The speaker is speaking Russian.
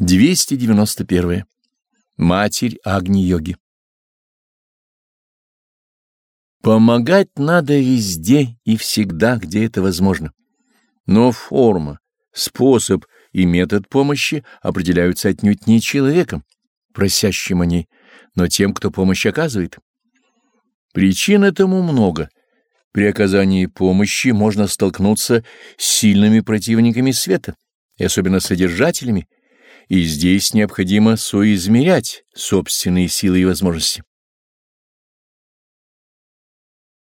291. Матерь Агни-йоги Помогать надо везде и всегда, где это возможно. Но форма, способ и метод помощи определяются отнюдь не человеком, просящим о ней, но тем, кто помощь оказывает. Причин этому много. При оказании помощи можно столкнуться с сильными противниками света, и особенно содержателями, и здесь необходимо соизмерять собственные силы и возможности.